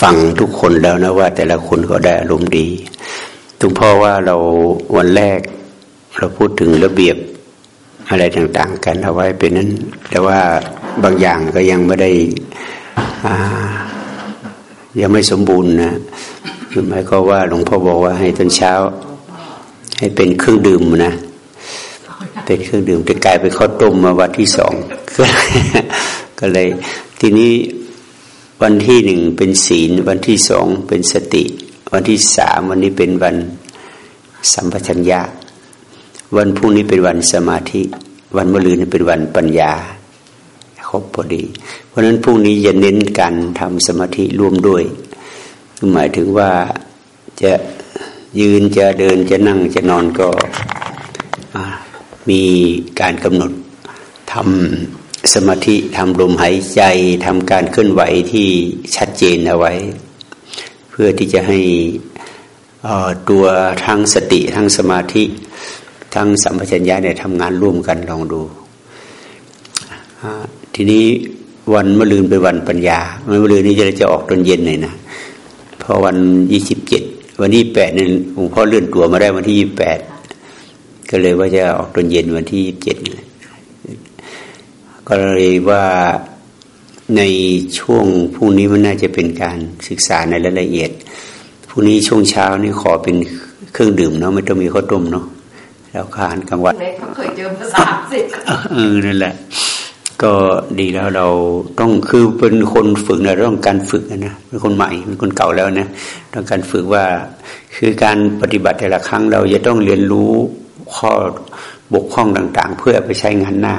ฟังทุกคนแล้วนะว่า แต่ละคนก็ได้อารมณ์ดีทุกพ่อว่าเราวันแรก เราพูดถึงระเบียบอะไรต่างๆ กันเอาไว้เป็นนั้น แต่ว่าบางอย่างก็ยังไม่ได้ยังไม่สมบูรณ์นะคือหมายก็ว่าหลวงพ่อบอกว่าให้ตอนเช้า ให้เป็นเครื่องดื่มนะเป็นเครื่องดื่มแต่กลายเป็นข้าวต้มมาวันที่สองก็เลยทีนี้ วันที่หนึ่งเป็นศีล วันที่สองเป็นสติ วันที่สามวันนี้เป็นวันสัมปชัญญะ วันพรุ่งนี้เป็นวันสมาธิ วันมะรืนเป็นวันปัญญาครบพอดี เพราะฉะนั้นพรุ่งนี้จะเน้นการทำสมาธิร่วมด้วยหมายถึงว่าจะยืนจะเดินจะนั่งจะนอนก็มีการกำหนดทำ สมาธิทำลมหายใจทำการเคลื่อนไหวที่ชัดเจนเอาไว้ เพื่อที่จะให้ตัวทั้งสติทั้งสมาธิ ทั้งสัมปชัญญะเนี่ยทำงานร่วมกันลองดู ทีนี้วันมะรืนเป็นวันปัญญาวันมะรืนนี้จะจะออกตอนเย็นเลยนะเพราะวันยี่สิบเจ็ดวันที่แปดนี่หลวงพ่อเลื่อนตัวมาได้วันที่ยี่แปดก็เลยว่าจะออกตอนเย็นวันที่ยี่สิบเจ็ด ก็เลยว่าในช่วงพรุ่งนี้มันน่าจะเป็นการศึกษาในรายละเอียดพรุ่งนี้ช่วงเช้านี่ขอเป็นเครื่องดื่มเนาะไม่ต้องมีข้าวต้มเนาะแล้วขานกลางวันเคยเจอมาสามสิบเออนั่นแหละ ก็ดีแล้วเราต้องคือเป็นคนฝึกนะต้องการฝึกนะเป็นคนใหม่เป็นคนเก่าแล้วนะต้องการฝึกว่าคือการปฏิบัติแต่ละครั้งเราจะต้องเรียนรู้ข้อบกพร่องต่าง ๆ เพื่อไปใช้งานหน้า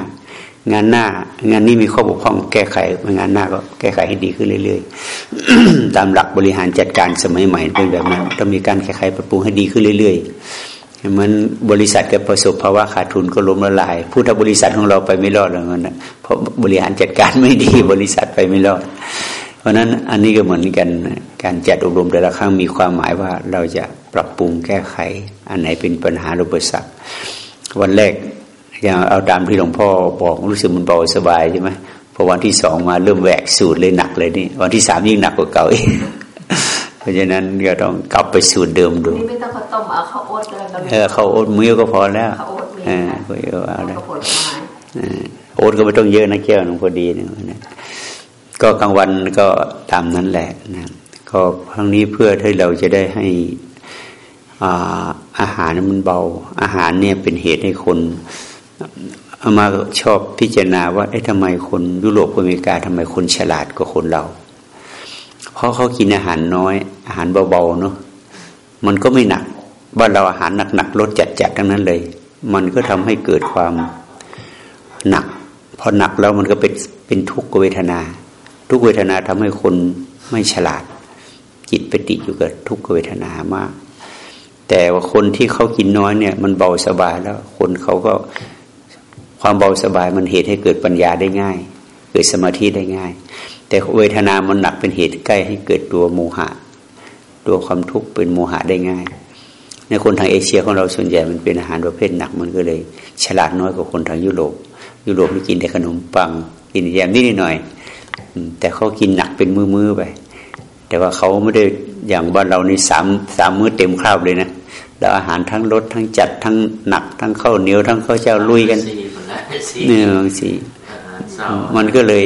งานหน้างานนี้มีข้อบกพร่องแก้ไขงานหน้าก็แก้ไขให้ดีขึ้นเรื่อยๆ ตามหลักบริหารจัดการสมัยใหม่เป็นแบบนั้นต้องมีการแก้ไขปรับปรุงให้ดีขึ้นเรื่อยๆเหมือนบริษัทก็ประสบภาวะขาดทุนก็ล้มละลายผู้ทำบริษัทของเราไปไม่รอดแล้วนเพราะบริหารจัดการไม่ดีบริษัทไปไม่รอด เพราะนั้นอันนี้ก็เหมือนกันการจัดอบรมแต่ละครั้งมีความหมายว่าเราจะปรับปรุงแก้ไข อันไหนเป็นปัญหาอุปสรรควันแรก อย่างเอาตามที่หลวงพ่อบอกรู้สึกมันเบาสบายใช่ไหมพอวันที่สองมาเริ่มแหวกสูตรเลยหนักเลยนี่ วันที่สามยิ่งหนักกว่าเก่าอีกเพราะฉะนั้นก็ต้องกลับไปสูตรเดิมดูไม่ต้องข้าวต้มเอาข้าวโอ๊ตเออข้าวโอ๊ตมื้อก็พอแล้วข้าวโอ๊ตเออก็เอาแล้วโอ๊ตก็ไม่ต้องเยอะนะแก้วนึงพอดีนะก็กลางวันก็ตามนั้นแหละนะก็ครั้งนี้เพื่อให้เราจะได้ให้อาหารมันเบา อาหารเนี่ยเป็นเหตุให้คน เอามาชอบพิจารณาว่าไอ้ทำไมคนยุโรปอเมริกาทำไมคนฉลาดกว่าคนเรา เพราะเขากินอาหารน้อย อาหารเบาๆเนาะมันก็ไม่หนักบ้านเราอาหารหนักๆรสจัดๆทั้งนั้นเลย มันก็ทำให้เกิดความหนักพอหนักแล้วมันก็เป็นเป็นทุกขเวทนา ทุกเวทนาทำให้คนไม่ฉลาด จิตไปติดอยู่กับทุกขเวทนามาก แต่ว่าคนที่เขากินน้อยเนี่ย มันเบาสบายแล้ว คนเขาก็ ความเบาสบายมันเหตุให้เกิดปัญญาได้ง่าย เกิดสมาธิได้ง่าย แต่เวทนามันหนักเป็นเหตุใกล้ให้เกิดตัวโมหะ ตัวความทุกข์เป็นโมหะได้ง่าย ในคนทางเอเชียของเราส่วนใหญ่มันเป็นอาหารประเภทหนักมันก็เลย ฉลาดน้อยกว่าคนทางยุโรป ยุโรปนี่กินแต่ขนมปัง กินแยมนิดหน่อย แต่เขากินหนักเป็นมือๆไป แต่ว่าเขาไม่ได้อย่างบ้านเรานี่สามสามมื้อเต็มคราบเลยนะแล้วอาหารทั้งรสทั้งจัดทั้งหนักทั้งข้าวเหนียวทั้งข้าวเจ้าลุยกัน เนี่ยสี่มันก็เลย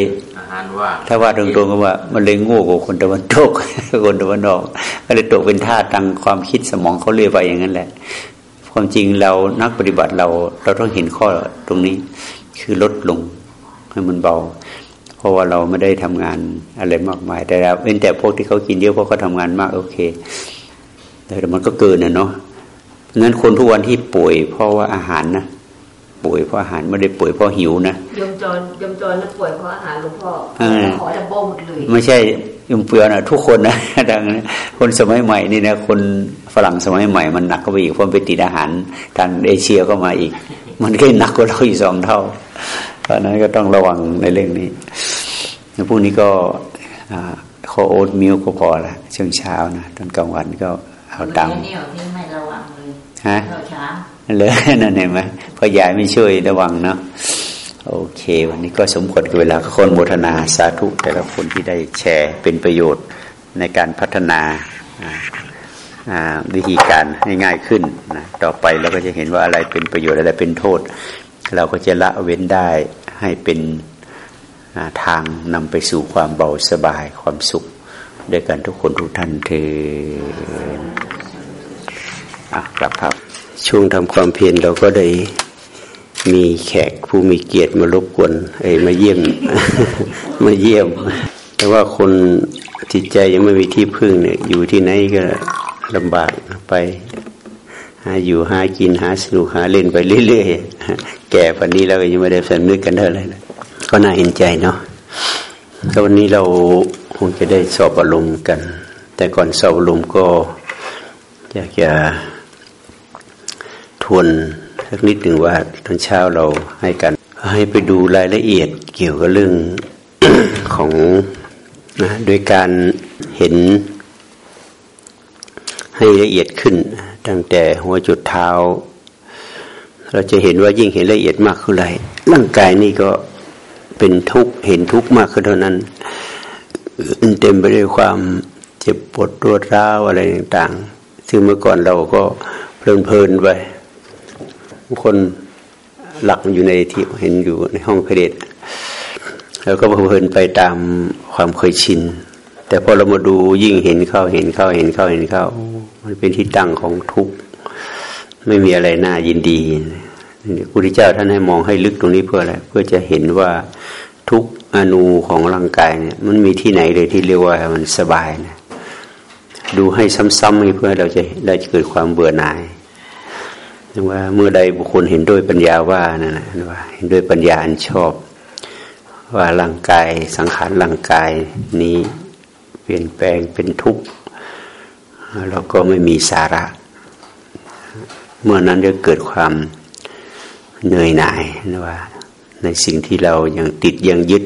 ถ้าว่าตรงๆก็ว่า มันเลยโง่กว่าคนตะวันตกคนตะวันออกก็เลยตกเป็นท่าทางความคิดสมองเขาเรื่อยไปอย่างนั้นแหละ ความจริงเรานักปฏิบัติเราเราต้องเห็นข้อตรงนี้คือลดลงให้มันเบา เพราะว่าเราไม่ได้ทำงานอะไรมากมาย แต่เว้นแต่พวกที่เขากินเยอะเพราะเขาทางานมากโอเค แต่มันก็เกินนะเนาะงั้นคนทุกวันที่ป่วย เพราะว่าอาหารนะ ป่วยเพราะอาหารไม่ได้ป่วยเพราะหิวนะยมจรยมจรนะป่วยเพราะอาหารหลวงพ่อขอจะโบหมดเลยไม่ใช่ยมเปลือนะทุกคนนะดังนั้นคนสมัยใหม่นี่นะคนฝรั่งสมัยใหม่มันหนักก็ไปอีกเพราะไปติดอาหารทางเอเชียก็มาอีก มันก็หนักกว่าเราอีกสองเท่าเพราะนั้นก็ต้องระวังในเรื่องนี้พวกนี้ก็ขอโอ๊ตมิลก็พอละช่วงเช้านะตอนกลางวันก็เอาตามฮะ เลยนั่นเห็นไหมพ่อยายไม่ช่วยระวังเนาะโอเค วันนี้ก็สมควรกับเวลาคนโมทนาสาธุแต่ละคนที่ได้แชร์เป็นประโยชน์ในการพัฒนาวิธีการให้ง่ายขึ้นนะต่อไปเราก็จะเห็นว่าอะไรเป็นประโยชน์อะไรเป็นโทษ เราก็จะละเว้นได้ให้เป็นทางนำไปสู่ความเบาสบายความสุขด้วยกันทุกคนทุกท่านเทอะกลับครับ ช่วงทำความเพียรเราก็ได้มีแขกผู้มีเกียรติมารบกวนเอ้มาเยี่ยม มาเยี่ยม แต่ว่าคนจิตใจยังไม่มีที่พึ่งเนี่ย อยู่ที่ไหนก็ลำบากไป หาอยู่หากินหาสนุกหาเล่นไปเรื่อยๆ แก่ปันนี้เราก็ยังไม่ได้สนึกกันเท่าไหร่ก็น่าเห็นใจเนาะก็วันนี้เราคงจะได้สอบอารมณ์กัน แต่ก่อนสอบอารมณ์ก็อยากจะ ทวนสักนิดหนึ่งว่าตอนเช้าเราให้กัน ให้ไปดูรายละเอียดเกี่ยวกับเรื่องของนะโดยการเห็นให้ละเอียดขึ้น ตั้งแต่หัวจุดเท้า เราจะเห็นว่ายิ่งเห็นละเอียดมากขึ้นไรร่างกายนี่ก็เป็นทุกข์เห็นทุกข์มากขึ้นเท่านั้นเต็มไปด้วยความเจ็บปวดรวดร้าวอะไรต่างๆซึ่งเมื่อก่อนเราก็เพลินๆไป คนหลักอยู่ในที่เห็นอยู่ในห้องเพเดตแล้วก็เพลินไปตามความเคยชิน แต่พอเรามาดูยิ่งเห็นเข้าเห็นเข้าเห็นเข้าเห็นเข้า มันเป็นที่ตั้งของทุกข์ไม่มีอะไรน่ายินดีพระพุทธเจ้าท่านให้มองให้ลึกตรงนี้เพื่ออะไรเพื่อจะเห็นว่าทุกอนูของร่างกายเนี่ย มันมีที่ไหนเลยที่เรียกว่ามันสบายนะดูให้ซ้ำๆเพื่อเราจะได้เกิดความเบื่อหน่าย ว่าเมื่อใดบุคคลเห็นด้วยปัญญาว่านั่นนะว่าเห็นด้วยปัญญาอันชอบ ว่าร่างกายสังขารร่างกายนี้เปลี่ยนแปลงเป็นทุกข์เราก็ไม่มีสาระ เมื่อนั้นจะเกิดความเหนื่อยหน่ายนะว่า ในสิ่งที่เรายังติดยังยึด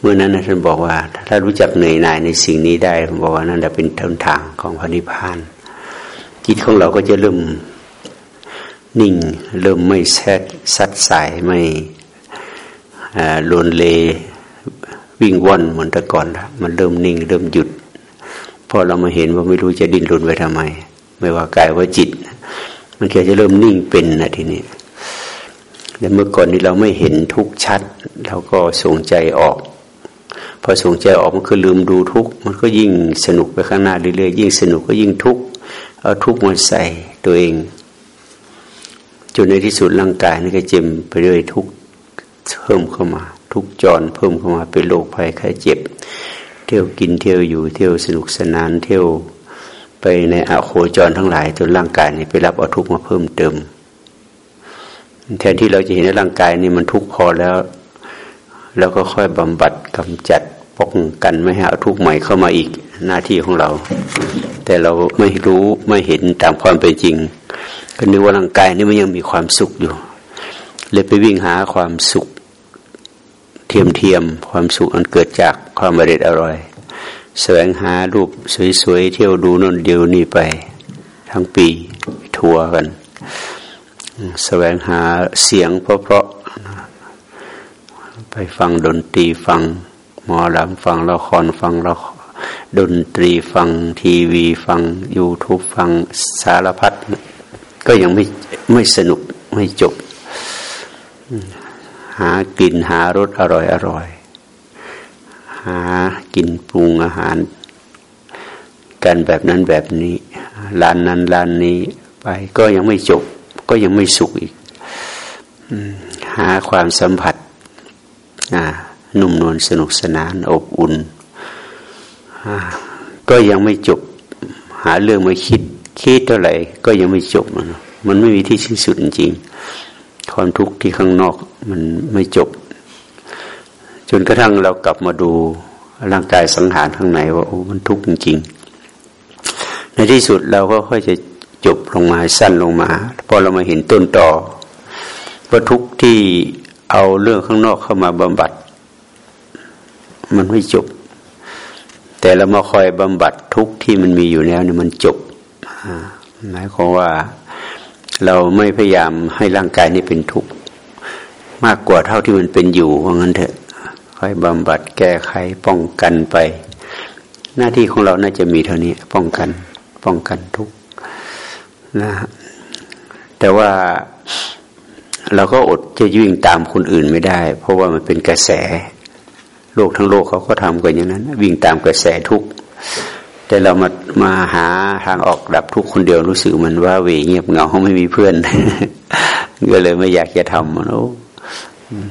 เมื่อนั้นท่านบอกว่า ถ้ารู้จักเหนื่อยหน่ายในสิ่งนี้ได้บอกว่านั่นจะเป็นทางทางของพระนิพพานจิตของเราก็จะเริ่ม นิ่ง เริ่มไม่แซดซัดสายไม่ลวนเลวิ่งว่อนเหมือนแต่ก่อนละมันเริ่มนิ่ง เริ่มหยุดพอเรามาเห็นว่าไม่รู้จะดิ้นรนไปทำไม ไม่ว่ากายว่าจิต มันแค่จะเริ่มนิ่งเป็นนะทีนี้แต่เมื่อก่อนนี้เราไม่เห็นทุกชัดเราก็ส่งใจออก พอส่งใจออกมันคือลืมดูทุกมันก็ยิ่งสนุกไปข้างหน้าเรื่อยๆยิ่งสนุกก็ยิ่งทุกเอาทุกมาใส่ตัวเอง จนในที่สุดร่างกายนี่ก็เจ็บไปเรื่อยทุกเพิ่มเข้ามา ทุกจรเพิ่มเข้ามาเป็นโรคภัยไข้เจ็บ เที่ยวกินเที่ยวอยู่เที่ยวสนุกสนานเที่ยวไปในอโคจรทั้งหลายจนร่างกายนี่ไปรับเอาทุกมาเพิ่มเติม แทนที่เราจะเห็นว่าร่างกายนี่มันทุกข์พอแล้ว แล้วก็ค่อยบำบัดกำจัดป้องกันไม่ให้เอาทุกข์ใหม่เข้ามาอีกหน้าที่ของเรา แต่เราไม่รู้ไม่เห็นตามความเป็นจริง ก็นึกว่าร่างกายนี่มันยังมีความสุขอยู่ เลยไปวิ่งหาความสุข เทียมเทียมความสุขอันเกิดจากความอร่อยอร่อย แสวงหารูปสวยๆเที่ยวดูนั่นเดียวนี่ไป ทั้งปีทัวร์กัน แสวงหาเสียงเพราะๆไปฟังดนตรีฟังหมอลำฟังละครฟังละดนตรีฟังทีวีฟังยูทูบฟังสารพัด ก็ยังไม่ไม่สนุกไม่จบ หากินหารสอร่อยอร่อย หากินปรุงอาหาร กันแบบนั้นแบบนี้ร้านนั้นร้านนี้ไปก็ยังไม่จบ ก็ยังไม่สุขอีกหาความสัมผัสนุ่มนวลสนุกสนานอบอุ่นก็ยังไม่จบ หาเรื่องมาคิด คิดเท่าไหร่ก็ยังไม่จบมันมันไม่มีที่สิ้นสุดจริงความทุกข์ที่ข้างนอกมันไม่จบ จนกระทั่งเรากลับมาดูร่างกายสังหารข้างในว่าโอ้มันทุกข์จริงในที่สุดเราก็ค่อยจะจบลงมาสั้นลงมาพอเรามาเห็นต้นต่อว่าทุกข์ที่เอาเรื่องข้างนอกเข้ามาบำบัด มันไม่จบ แต่เรามาคอยบำบัดทุกข์ที่มันมีอยู่แล้วเนี่ยมันจบ หมายความว่าเราไม่พยายามให้ร่างกายนี้เป็นทุกข์มากกว่าเท่าที่มันเป็นอยู่ว่างั้นเถอะ ค่อยบำบัดแก้ไขป้องกันไป หน้าที่ของเราน่าจะมีเท่านี้ ป้องกัน ป้องกันทุกนะแต่ว่าเราก็อดจะยิ่งตามคนอื่นไม่ได้ เพราะว่ามันเป็นกระแส โลกทั้งโลกเขาก็ทำกันอย่างนั้น วิ่งตามกระแสทุก แต่เรามามาหาทางออกดับทุกคนเดียวรู้สึกมันว่าเวเงียบเหงาเขาไม่มีเพื่อนก็เลยไม่อยากจะทำมันโอ้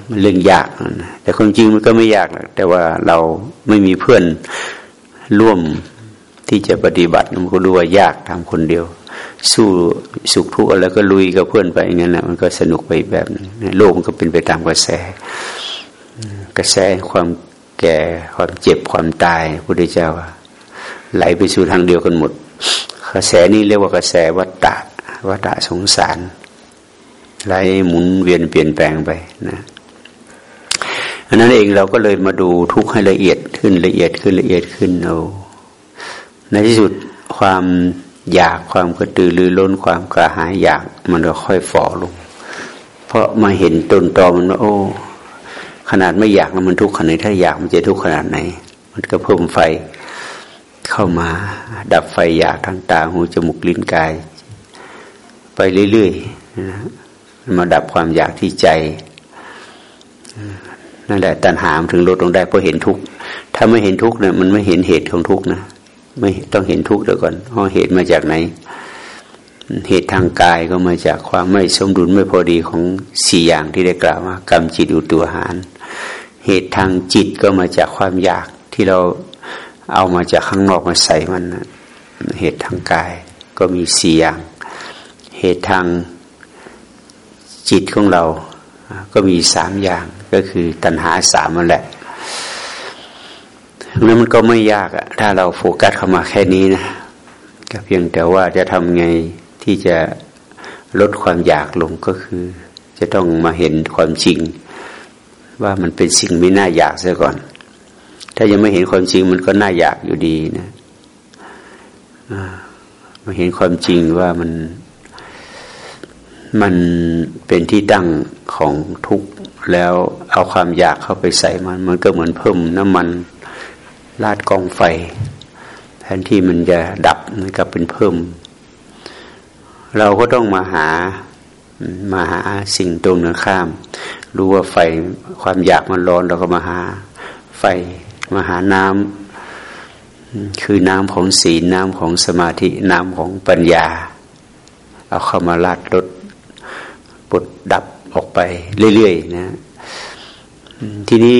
มันเรื่องยากแต่ความจริงมันก็ไม่ยากแต่ว่าเราไม่มีเพื่อนร่วมที่จะปฏิบัติมันก็รู้ว่ายากทำคนเดียว สู้สุขทุกข์แล้วก็ลุยกับเพื่อนไปอย่างนั้นนะมันก็สนุกไปแบบนึงโลกมันก็เป็นไปตามกระแส กระแสความแก่ความเจ็บความตายพระพุทธเจ้า ไหลไปสู่ทางเดียวกันหมด กระแสนี้เรียกว่ากระแสวัฏฏะวัฏฏะสงสารไหลหมุนเวียนเปลี่ยนแปลงไปนะอันนั้นเองเราก็เลยมาดูทุกข์ให้ละเอียดขึ้นละเอียดขึ้นละเอียดขึ้นเอาในที่สุดความอยากความกระตือรือร้นความกระหายอยากมันก็ค่อยฝ่อลง เพราะมาเห็นต้นตอมันว่าโอ้ ขนาดไม่อยากมันทุกข์ขนาดถ้าอยากมันจะทุกข์ขนาดไหน มันก็เพิ่มไฟ เข้ามา ดับไฟอยากทางตาหูจมูกลิ้นกาย ไปเรื่อยๆนะมาดับความอยากที่ใจนั่นแหละตัณหามถึงลดลงได้เพราะเห็นทุกข์ถ้าไม่เห็นทุกข์เนี่ยมันไม่เห็นเหตุของทุกข์นะไม่ต้องเห็นทุกข์เดี๋ยวก่อนเพราะเหตุมาจากไหน เหตุทางกายก็มาจากความไม่สมดุลไม่พอดีของสี่อย่างที่ได้กล่าวมากรรมจิตอุตัวหาร เหตุทางจิตก็มาจากความอยากที่เรา เอามาจากข้างนอกมาใส่มันนะเหตุทางกายก็มีสี่อย่าง เหตุทางจิตของเราก็มีสามอย่างก็คือตัณหาสามนั่นแหละนั้นมันก็ไม่ยากอะถ้าเราโฟกัสเข้ามาแค่นี้นะก็เพียงแต่ว่าจะทำไงที่จะลดความอยากลงก็คือ จะต้องมาเห็นความจริง ว่ามันเป็นสิ่งไม่น่าอยากซะก่อน ถ้ายังไม่เห็นความจริงมันก็น่าอยากอยู่ดีนะมาเห็นความจริงว่ามันมันเป็นที่ตั้งของทุกข์แล้วเอาความอยากเข้าไปใส่มัน มันก็เหมือนเพิ่มน้ำมันลาดกองไฟ แทนที่มันจะดับมันก็เป็นเพิ่ม เราก็ต้องมาหามาหาสิ่งตรงนั้นข้าม รู้ว่าไฟความอยากมันร้อนเราก็มาหา ไฟ มหาน้ำคือน้ำของศีลน้ำของสมาธิน้ำของปัญญา เอาเข้ามาลาดรถปลดดับออกไปเรื่อยๆนะทีนี้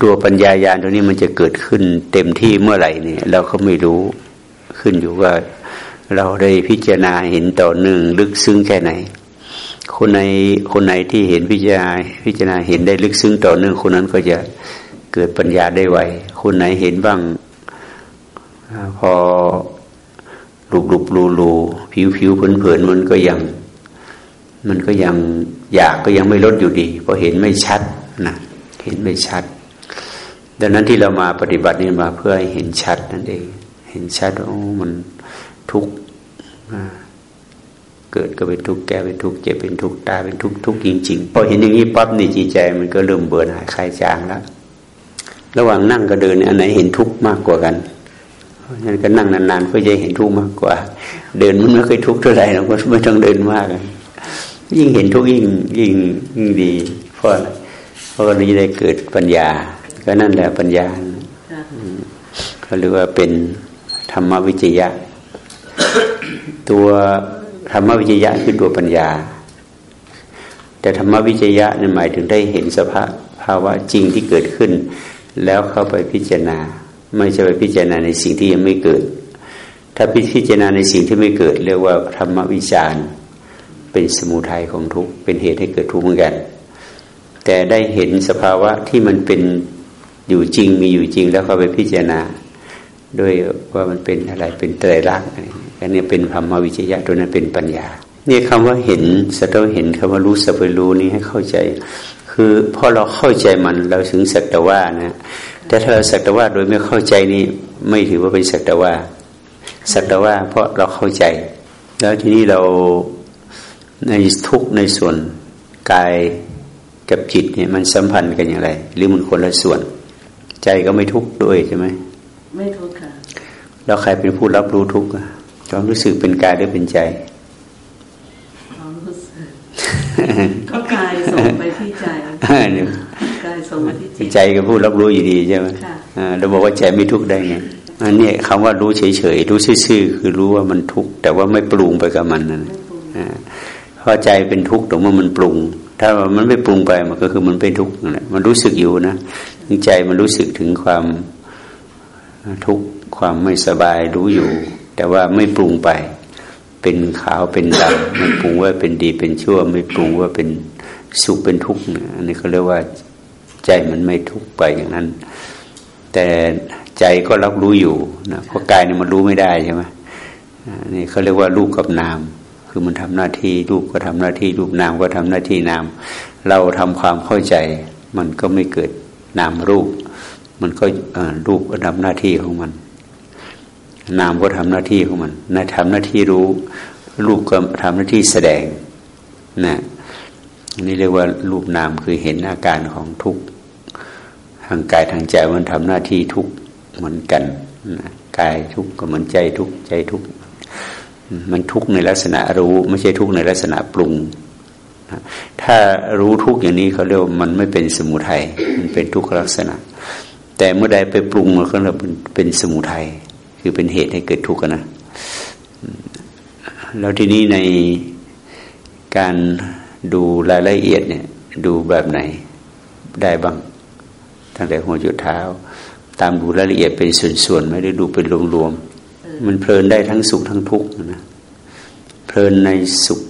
ตัวปัญญายาณตรงนี้มันจะเกิดขึ้นเต็มที่เมื่อไหร่เนี่ย เราก็ไม่รู้ขึ้นอยู่ว่าเราได้พิจารณาเห็นต่อหนึ่งลึกซึ้งแค่ไหน คนในคนไหนที่เห็นพิจารณาพิจารณาเห็นได้ลึกซึ้งต่อหนึ่งคนนั้นก็จะ เกิดปัญญาได้ไวคนไหนเห็นบ้าง พอลุบลุบลูลูผิวผิวเผินเผินมันก็ยัง มันก็ยังอยากก็ยังไม่ลดอยู่ดีเพราะเห็นไม่ชัดนะเห็นไม่ชัด ดังนั้นที่เรามาปฏิบัตินี่มาเพื่อให้เห็นชัดนั่นเอง เห็นชัดว่ามันทุกข์เกิดก็เป็นทุกข์แก่เป็นทุกข์เจ็บเป็นทุกข์ตายเป็นทุกข์ทุกข์จริงๆพอเห็นอย่างนี้ปั๊บนี่จิตใจมันก็เริ่มเบื่อหน่ายคลายจางแล้ว ระหว่างนั่งกับเดินอันไหนเห็นทุกข์มากกว่ากันงั้นก็นั่งนานๆก็จะเห็นทุกข์มากกว่า เดินมันไม่เคยทุกข์เท่าไหร่เราก็ไม่ต้องเดินมาก ยิ่งเห็นทุกข์ยิ่งยิ่งยิ่งดี เพราะเพราะนี้ได้เกิดปัญญา ก็นั่นแหละปัญญาเขาเรียกว่าเป็นธรรมวิจยะ ตัวธรรมวิจยะคือตัวปัญญา แต่ธรรมวิจยะนี่หมายถึงได้เห็นสภาพภาวะจริงที่เกิดขึ้น แล้วเข้าไปพิจารณา ไม่ใช่ไปพิจารณาในสิ่งที่ยังไม่เกิด ถ้าพิจารณาในสิ่งที่ไม่เกิด เรียกว่าธรรมวิจารณ์เป็นสมุทัยของทุกข์เป็นเหตุให้เกิดทุกข์เหมือนกัน แต่ได้เห็นสภาวะที่มันเป็นอยู่จริงมีอยู่จริงแล้วเข้าไปพิจารณาด้วยว่ามันเป็นอะไรเป็นไตรลักษณ์อันนี้เป็นธรรมวิจยะตัวนั้นเป็นปัญญานี่คำว่าเห็นสัตว์เห็นคำว่ารู้สัพรู้นี้ให้เข้าใจ คือพอเราเข้าใจมันเราถึงสัตว่านะ แต่ถ้าสัตว่าโดยไม่เข้าใจนี่ไม่ถือว่าเป็นสัตว่าสัตว่าเพราะเราเข้าใจ แล้วทีนี้เราในทุกในส่วนกายกับจิตเนี่ยมันสัมพันธ์กันอย่างไร หรือมันคนละส่วน ใจก็ไม่ทุกข์ด้วยใช่ไหมไม่ทุกข์ค่ะแล้วใครเป็นผู้รับรู้ทุกข์ความรู้สึกเป็นกายหรือเป็นใจความรู้สึกก็กายส่งไปที่ใจ กายส่งไปที่จิตใจก็ผู้รับรู้อยู่ดีใช่ไหมเราบอกว่าใจไม่ทุกข์ได้ไงอันนี้คำว่ารู้เฉยๆรู้ซื่อๆคือรู้ว่ามันทุกข์แต่ว่าไม่ปรุงไปกับมันนั่นเพราะใจเป็นทุกข์ตรงเมื่อมันปรุง ถ้ามันไม่ปรุงไปมันก็คือมันเป็นทุกข์นั่นแหละมันรู้สึกอยู่นะใจมันรู้สึกถึงความทุกข์ความไม่สบายรู้อยู่ แต่ว่าไม่ปรุงไป เป็นขาวเป็นดำไม่ปรุงว่าเป็นดีเป็นชั่ว ไม่ปรุงว่าเป็น สุขเป็นทุกข์อันนี้เขาเรียกว่าใจมันไม่ทุกข์ไปอย่างนั้น แต่ใจก็รับรู้อยู่นะเพราะกายเนี่ยมันรู้ไม่ได้ใช่ไหมนี่เขาเรียกว่ารูปกับนาม คือมันทำหน้าที่รูปก็ทำหน้าที่รูปนามก็ทำหน้าที่นาม เราทำความเข้าใจ มันก็ไม่เกิดนามรูป มันก็รูปก็ทำหน้าที่ของมัน นามก็ทำหน้าที่ของมันนทำหน้าที่รู้ รูปก็ทำหน้าที่แสดงนะ นี่เรียกว่ารูปนามคือเห็นอาการของทุกทางกายทางใจมันทำหน้าที่ทุกเหมือนกันกายทุกข์ก็เหมือนใจทุกข์ใจทุกข์มันทุกข์ในลักษณะรู้ ไม่ใช่ทุกข์ในลักษณะปรุงถ้ารู้ทุกข์อย่างนี้เขาเรียกว่ามันไม่เป็นสมุทัยมันเป็นทุกขลักษณะ แต่เมื่อใดไปปรุงมันก็เป็นสมุทัยคือเป็นเหตุให้เกิดทุกข์นะแล้วทีนี้ในการ ดูรายละเอียดเนี่ย ดูแบบไหนได้บ้างตั้งแต่หัวจุดเท้า ตามดูรายละเอียดเป็นส่วนๆไม่ได้ดูเป็นรวมๆมันเพลินได้ทั้งสุขทั้งทุกข์นะเพลินในสุข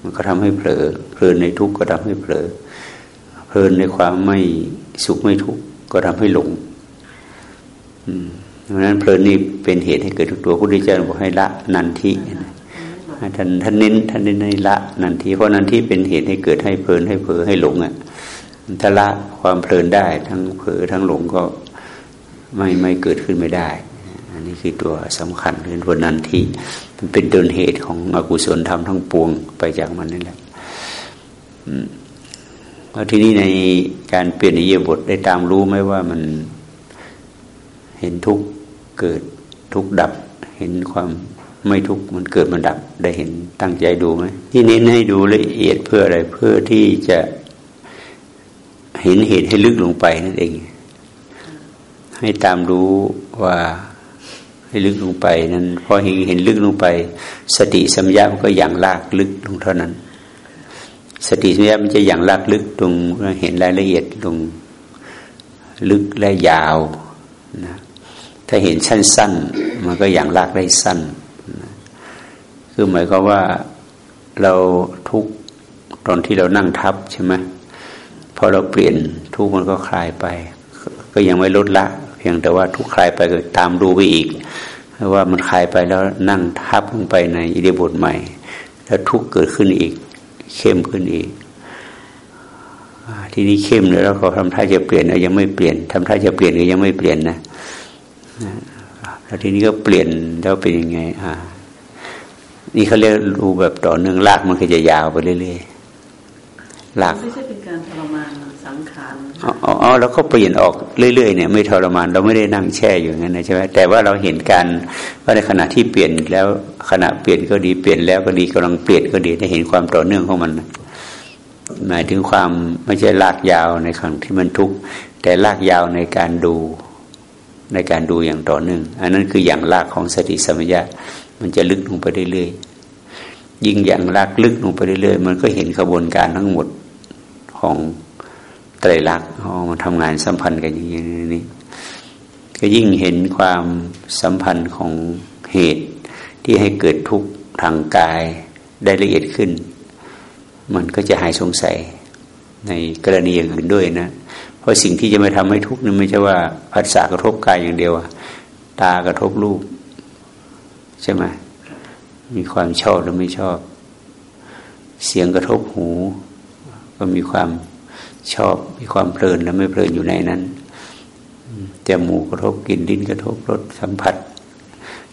มันก็ทำให้เผลอ เพลินในทุกข์ก็ทำให้เผลอ เพลินในความไม่สุขไม่ทุกข์ก็ทำให้หลงเพราะนั้นเพลินนี่เป็นเหตุให้เกิดทุกตัวพุทธเจ้าบอกให้ละนันทิ ท่านท่านเน้นท่านเน้นในละนันทีเพราะนันทีเป็นเหตุให้เกิดให้เพลินให้เผลอให้หลงอะถ้าละความเพลินได้ทั้งเผลอทั้งหลงก็ไม่ไม่เกิดขึ้นไม่ได้ อันนี้คือตัวสำคัญคือตัวนันทีมันเป็นต้นเหตุของอกุศลธรรมทั้งปวงไปจากมันนั่นแหละแล้วทีนี้ในการเปลี่ยนอิเยบทได้ตามรู้ไหมว่ามันเห็นทุกเกิดทุกดับ เห็นความ ไม่ทุกมันเกิดมันดับได้เห็นตั้งใจดูไหมที่นี้ให้ดูละเอียดเพื่ออะไรเพื่อที่จะเห็นเหตุให้ลึกลงไปนั่นเอง ให้ตามรู้ว่าให้ลึกลงไปนั้นพอเห็นเห็นลึกลงไป สติสัมยามันก็อย่างลากลึกลงเท่านั้น สติสัมยามันจะอย่างลากลึกตรงเห็นรายละเอียดลงลึกและยาวนะถ้าเห็นสั้นๆมันก็อย่างลากได้สั้น คือหมายความว่าเราทุกตอนที่เรานั่งทับใช่ไหมพอเราเปลี่ยนทุกมันก็คลายไป ก็ยังไม่ลดละ เพียงแต่ว่าทุกคลายไปก็ตามดูไปอีก ว่ามันคลายไปแล้วนั่งทับลงไปในอิเดียบทใหม่ แล้วทุกเกิดขึ้นอีก เข้มขึ้นอีกทีนี้เข้มแล้วเขาทำท่าจะเปลี่ยนยังไม่เปลี่ยนทำท่าจะเปลี่ยนก็ยังไม่เปลี่ยนนะแล้วทีนี้ก็เปลี่ยนแล้วเป็นยังไง อ่า นี่เขาเรียกรูแบบต่อเนื่องลากมันก็จะยาวไปเรื่อยๆลากไม่ใช่เป็นการทรมานสังขารอ๋อแล้วก็เปลี่ยนออกเรื่อยๆเนี่ยไม่ทรมานเราไม่ได้นั่งแช่อยู่งั้นนะใช่ไหมแต่ว่าเราเห็นการว่าในขณะที่เปลี่ยนแล้วขณะเปลี่ยนก็ดีเปลี่ยนแล้วก็ดีกำลังเปลี่ยนก็ดีได้เห็นความต่อเนื่องของมันหมายถึงความไม่ใช่ลากยาวในขณะที่มันทุกข์แต่ลากยาวในการดูในการดูอย่างต่อเนื่อง อันนั้นคืออย่างลากของสติสัมปชัญญะ มันจะลึกลงไปเรื่อยๆยิ่งอย่างลากลึกลงไปเรื่อยๆมันก็เห็นกระบวนการทั้งหมดของไตรลักษณ์มันทำงานสัมพันธ์กันอย่างนี้ก็ยิ่งเห็นความสัมพันธ์ของเหตุที่ให้เกิดทุกข์ทางกายได้ละเอียดขึ้น มันก็จะหายสงสัยในกรณีอย่างอื่นด้วยนะ เพราะสิ่งที่จะไม่ทำให้ทุกข์นี่ไม่ใช่ว่าผัสสะกระทบกายอย่างเดียว ตากระทบรูป ใช่ไหมมีความชอบหรือไม่ชอบ เสียงกระทบหู ก็มีความชอบ มีความเพลินและไม่เพลินอยู่ในนั้นจมูกกระทบกลิ่นดินกระทบรสสัมผัส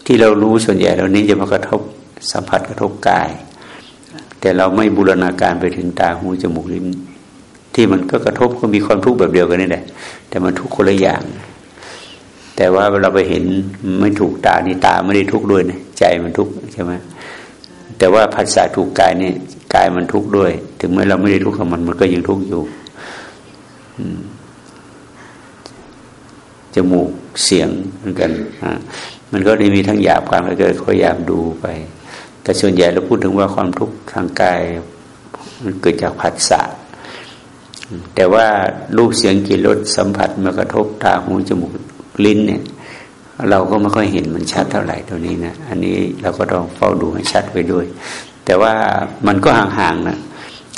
ที่เรารู้ส่วนใหญ่เรานี้จะมากระทบสัมผัสกระทบกาย แต่เราไม่บูรณาการไปถึงตาหูจมูกลิ้นที่มันก็กระทบก็มีความทุกข์แบบเดียวกันนี่แหละแต่มันทุกข์คนละอย่าง แต่ว่าเราไปเห็นไม่ถูกตานี่ตาไม่ได้ทุกข์ด้วยนะใจมันทุกข์ใช่ไหมแต่ว่าภาษาถูกกายเนี่ยกายมันทุกข์ด้วย ถึงแม้เราไม่ได้ทุกข์กับมันมันก็ยังทุกข์อยู่จมูกเสียงเหมือนกันอ่ามันก็ได้มีทั้งหยาบกลางแล้วก็พยายามดูไป แต่ส่วนใหญ่เราพูดถึงว่าความทุกข์ทางกายมันเกิดจากผัสสะแต่ว่ารูปเสียงกลิ่นรสสัมผัสมากระทบตาหูจมูก ลิ้นเนี่ย เราก็ไม่ค่อยเห็นมันชัดเท่าไหร่ตัวนี้นะอันนี้เราก็ต้องเฝ้าดูให้ชัดไปด้วย แต่ว่ามันก็ห่างๆนะ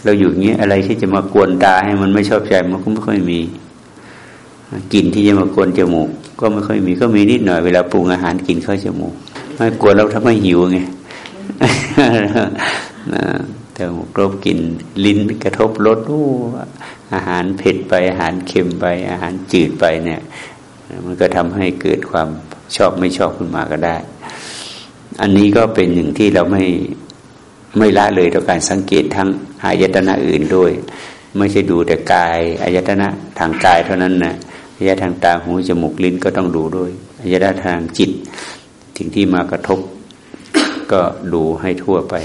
เราอยู่อย่างนี้อะไรที่จะมากวนตาให้มันไม่ชอบใจมันก็ไม่ค่อยมีกลิ่นที่จะมากวนจมูก ก็ไม่ค่อยมีก็มีนิดหน่อยเวลาปรุงอาหารกินเข้าจมูกไม่กวนเราทำให้หิวไงแต่รบกินลิ้นกระทบรสอู้อาหารเผ็ดไปอาหารเค็มไปอาหารจืดไปเนี่ย มันก็ทำให้เกิดความชอบไม่ชอบขึ้นมาก็ได้ อันนี้ก็เป็นหนึ่งที่เราไม่ไม่ละเลยต่อการสังเกตทั้งอายตนะอื่นด้วย ไม่ใช่ดูแต่กายอายตนะทางกายเท่านั้นนะอายตนะทางตาหูจมูกลิ้นก็ต้องดูด้วยอายตนะทางจิตถึงที่มากระทบก็ดูให้ทั่วไป